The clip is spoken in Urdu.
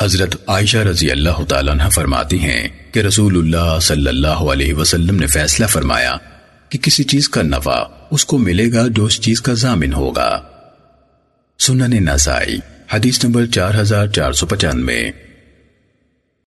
حضرت عائشہ رضی اللہ تعالیٰ عنہ فرماتی ہیں کہ رسول اللہ صلی اللہ علیہ وسلم نے فیصلہ فرمایا کہ کسی چیز کا نفع اس کو ملے گا جو اس چیز کا ضامن ہوگا۔ سنن نسائی، حدیث نمبر چار ہزار چار سو پچانوے۔